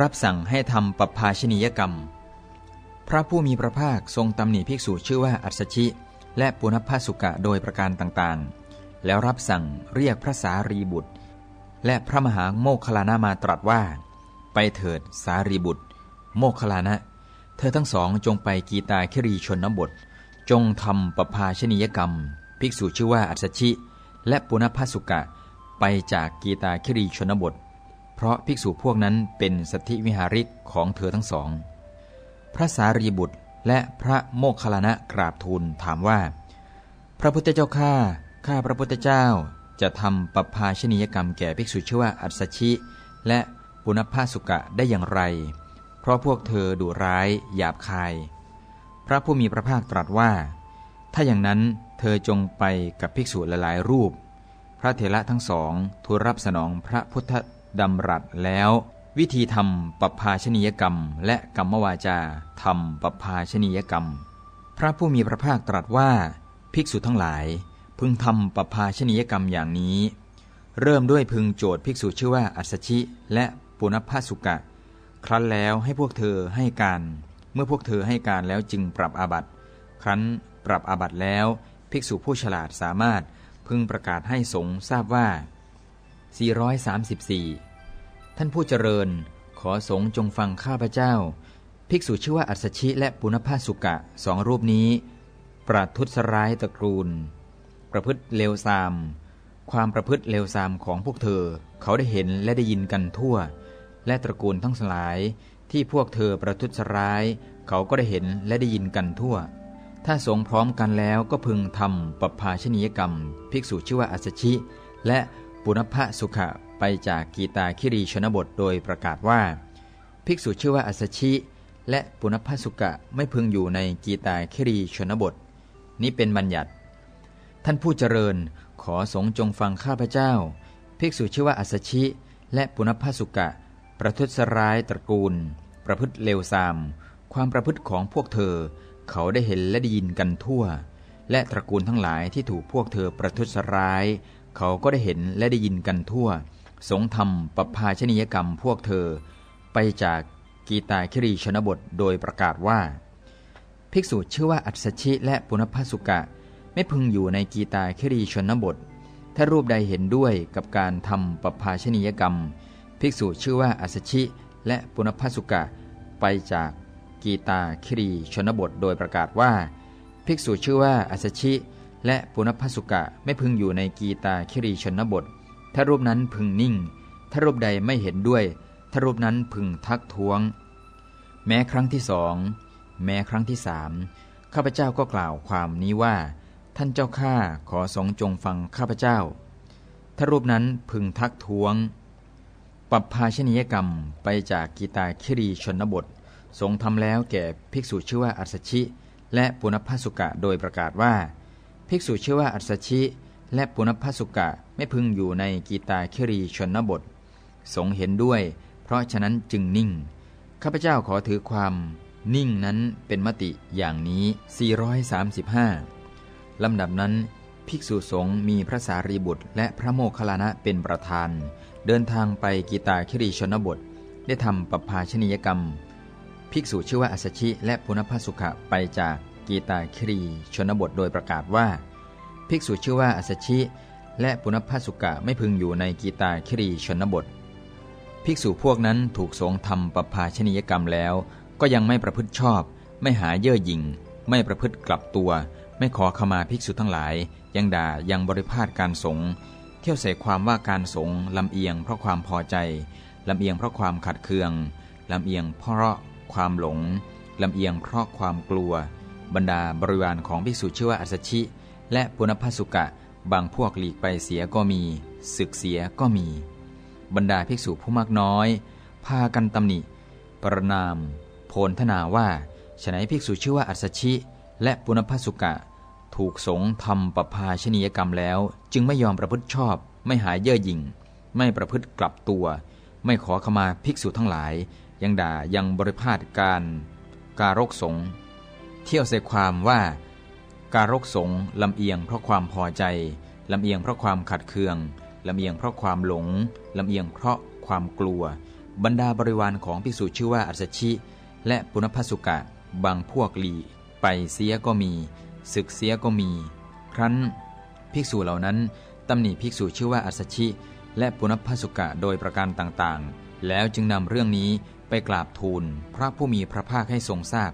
รับสั่งให้ทำปภาชนียกรรม พระผู้มีพระภาคทรงตำหนิภิกษุชื่อว่าอัศชิ และปุณพสุกะโดยประการต่างๆ แล้วรับสั่งเรียกพระสารีบุตร และพระมหาโมคคลานามาตรัสว่า ไปเถิดสารีบุตร โมคคลานะ เธอทั้งสองจงไปกีตาคิรีชนบท จงทำปภาชนียกรรม ภิกษุชื่อว่าอัศชิ และปุณพสุกะไปจากกีตาคิรีชนบท เพราะภิกษุพวกนั้นเป็นสัตธิวิหาริกของเธอทั้งสอง พระสารีบุตรและพระโมคคัลลานะกราบทูลถามว่า พระพุทธเจ้าข้าข้าพระพุทธเจ้าจะทำปภาชนียกรรมแก่ภิกษุชื่อว่าอัศชิ และปุณพสุกะได้อย่างไร เพราะพวกเธอดุร้ายหยาบคาย พระผู้มีพระภาคตรัสว่า ถ้าอย่างนั้นเธอจงไปกับภิกษุหลายๆรูป พระเถระทั้งสองทูลรับสนองพระพุทธ ดำรัสแล้ว วิธีทำปภาชนียกรรม และกรรมวาจาทำปภาชนียกรรม พระผู้มีพระภาคตรัสว่า ภิกษุทั้งหลาย พึงทำปภาชนียกรรมอย่างนี้ เริ่มด้วยพึงโจทย์ภิกษุชื่อว่าอัศชิ และปุณพสุกะ ครั้นแล้วให้พวกเธอให้การ เมื่อพวกเธอให้การแล้วจึงปรับอาบัติ ครั้นปรับอาบัติแล้ว ภิกษุผู้ฉลาดสามารถพึงประกาศให้สงทราบว่า 434 ท่านผู้เจริญ ขอสงจงฟังข้าพเจ้า ภิกษุชื่อว่าอัศชิและปุณพสุกะสองรูปนี้ ประทุษร้ายตระกูล ประพฤติเลวทราม ความประพฤติเลวทรามของพวกเธอ เขาได้เห็นและได้ยินกันทั่ว และตระกูลทั้งหลาย ที่พวกเธอประทุษร้าย เขาก็ได้เห็นและได้ยินกันทั่ว ถ้าสงพร้อมกันแล้วก็พึงทำปภาชนียกรรม ภิกษุชื่อว่าอัสชิ และปุณพสุขะ ไปจากกีตาคิรีชนบทโดยประกาศว่า ภิกษุชื่อว่าอัสชิ และปุณพสุกะไม่พึงอยู่ในกีตาคิรีชนบท นี้เป็นบัญญัติ ท่านผู้เจริญขอสงจงฟังข้าพเจ้า ภิกษุชื่อว่าอัสชิ และปุณพสุกะ ประทุษร้ายตระกูล ประพฤติเลวทราม ความประพฤติของพวกเธอ เขาได้เห็นและได้ยินกันทั่ว และตระกูลทั้งหลายที่ถูกพวกเธอประทุษร้ายเขาก็ได้เห็นและได้ยินกันทั่ว สงธรรมปภาชนียกรรมพวกเธอ ไปจากกีตาคิรีชนบทโดยประกาศว่า ภิกษุชื่อว่าอัศชิและปุณพสุกะ ไม่พึงอยู่ในกีตาคิรีชนบท ถ้ารูปใดเห็นด้วยกับการทำปภาชนียกรรม ภิกษุชื่อว่าอัศชิและปุณพสุกะ ไปจากกีตาคิรีชนบทโดยประกาศว่า ภิกษุชื่อว่าอัสชิและปุณพสุกะไม่พึงอยู่ในกีตาคิรีชนบท ถ้ารูปนั้นพึงนิ่ง ถ้ารูปใดไม่เห็นด้วย ถ้ารูปนั้นพึงทักท้วง แม้ครั้งที่สอง แม้ครั้งที่สามข้าพเจ้าก็กล่าวความนี้ว่า ท่านเจ้าข้าขอสงจงฟังข้าพเจ้า ถ้ารูปนั้นพึงทักท้วงปรับภาชนียกรรมไปจากกีตาคิรีชนบท ทรงทำแล้วแก่ภิกษุชื่อว่าอัศชิ และปุณพสุกะโดยประกาศว่า ภิกษุชื่อว่าอัศชิ และปุณพสุกะไม่พึงอยู่ในกีตาคิรีชนบททรงเห็นด้วย เพราะฉะนั้นจึงนิ่ง ข้าพเจ้าขอถือความนิ่งนั้นเป็นมติอย่างนี้ 435 ลำดับนั้น ภิกษุสงฆ์มีพระสารีบุตร และพระโมคคัลลานะเป็นประธาน เดินทางไปกีตาคิรีชนบท ได้ทำปภาชนียกรรม ภิกษุชื่อว่าอัสชิ และปุณพสุขะไปจากกีตาคิรีชนบทโดยประกาศว่า ภิกษุชื่อว่าอัสชิ และปุณพสุกะไม่พึงอยู่ในกีตาครีชนบท ภิกษุพวกนั้นถูกสงทำประภาชนียกรรมแล้ว ก็ยังไม่ประพฤติชอบ ไม่หาเย่อหยิ่ง ไม่ประพฤติกลับตัว ไม่ขอขมาภิกษุทั้งหลาย ยังด่ายังบริพาทการสงเที่ยวใส่ความว่าการสงลำเอียงเพราะความพอใจลำเอียงเพราะความขัดเคืองลำเอียงเพราะความหลงลำเอียงเพราะความกลัว บรรดาบริวารของภิกษุชื่อว่าอัสชิ และปุณพสุกะบางพวกหลีกไปเสียก็มี ศึกเสียก็มี บรรดาภิกษุผู้มากน้อย พากันตำหนิ ประนาม โพลธนาว่าฉนัยภิกษุชื่อว่าอัสชิ และปุณพสุกะ ถูกสงทำประพาชนียกรรมแล้ว จึงไม่ยอมประพฤติชอบ ไม่หายเย่อหยิ่ง ไม่ประพฤติกลับตัว ไม่ขอขมาภิกษุทั้งหลาย ยังด่ายังบริพาทการ การกสงเที่ยวใส่ความว่า การกสงลำเอียงเพราะความพอใจ ลำเอียงเพราะความขัดเคือง ลำเอียงเพราะความหลง ลำเอียงเพราะความกลัว บรรดาบริวารของภิกษุชื่อว่าอัศชิ และปุณพสุกะ บางพวกหลีไปเสียก็มี ศึกเสียก็มี ครั้น ภิกษุเหล่านั้นตำหนิภิกษุชื่อว่าอัศชิ และปุณพสุกะโดยประการต่างๆ แล้วจึงนำเรื่องนี้ไปกราบทูลพระผู้มีพระภาคให้ทรงทราบ